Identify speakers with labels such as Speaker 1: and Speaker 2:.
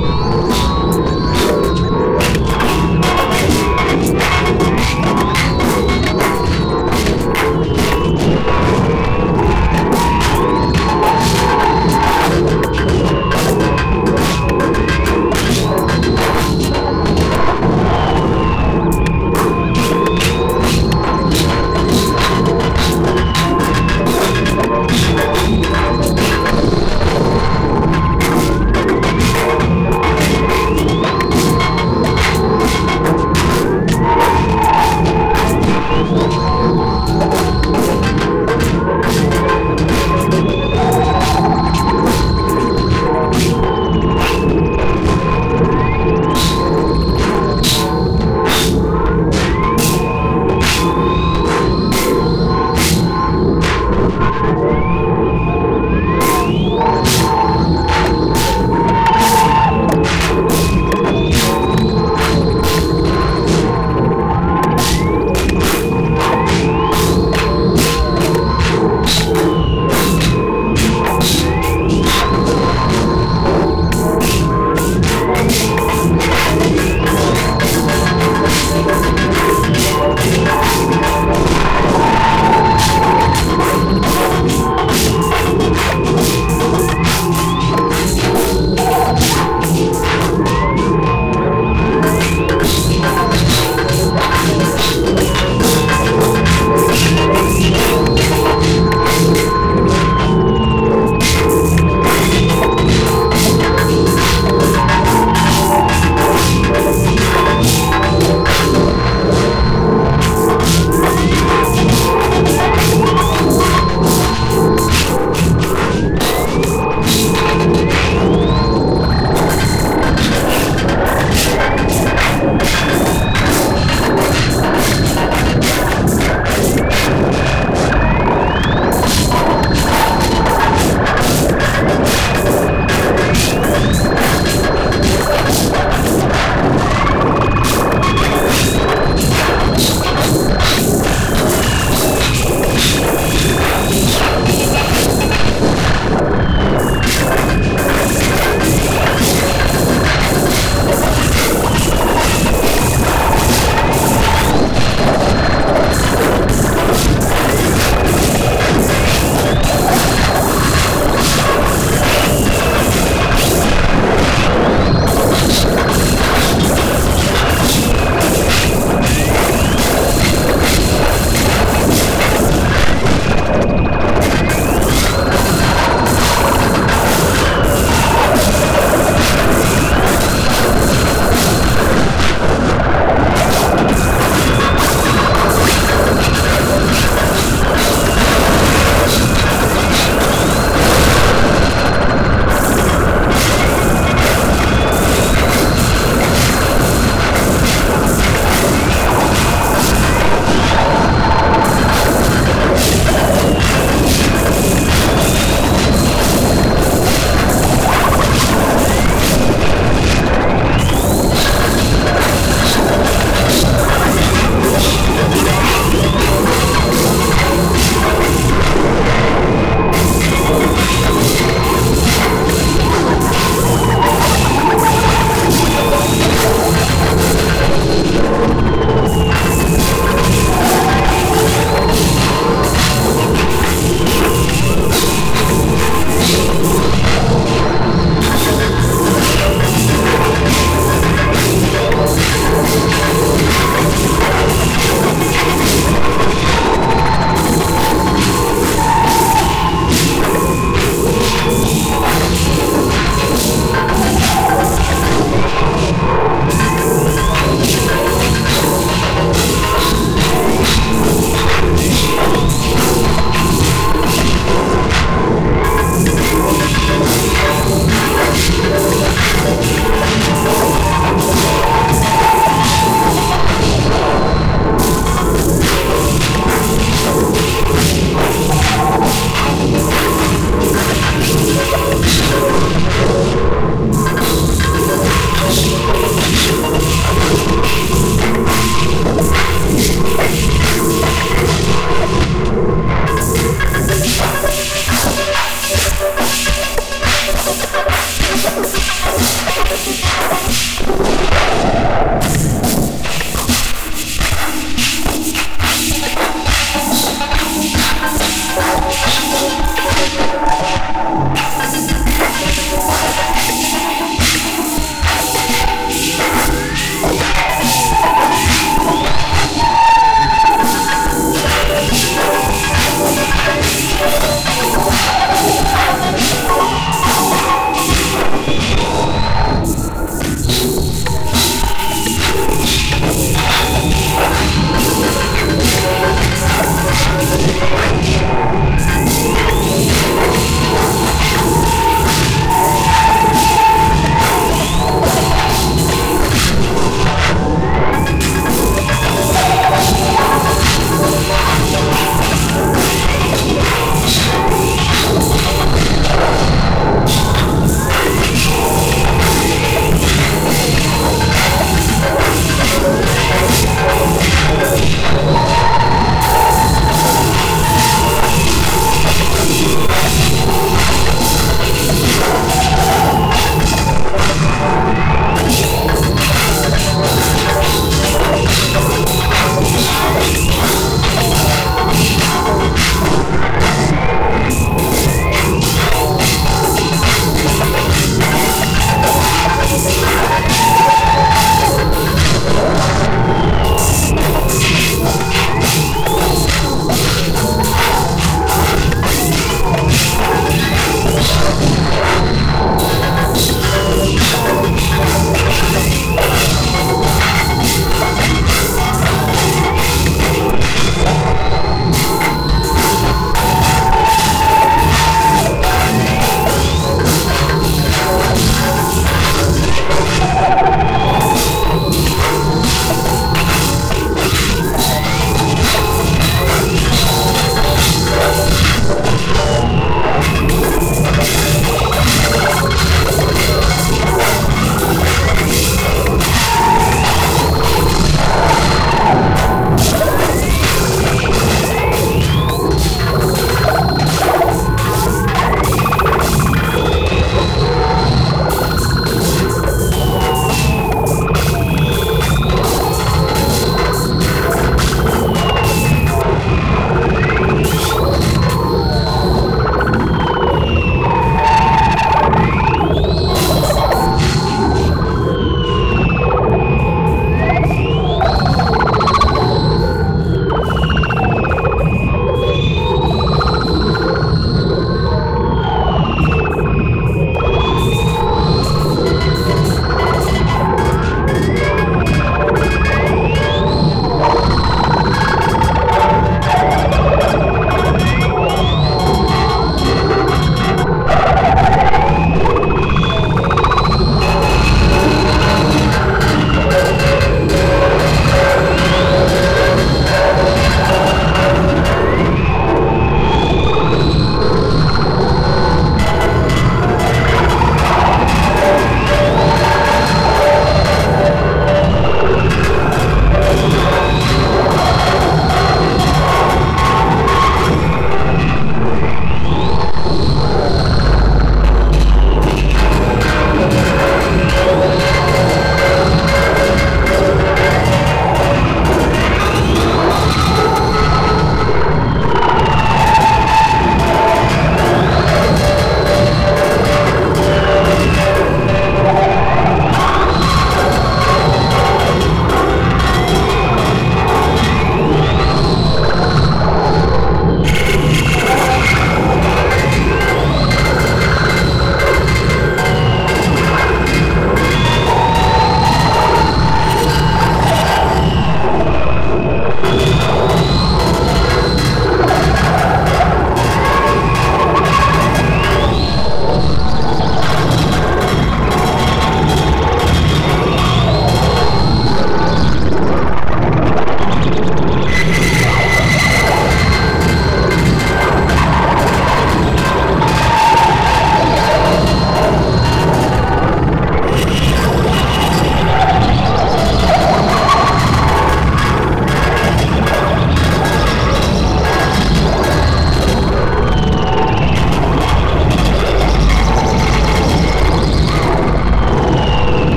Speaker 1: Música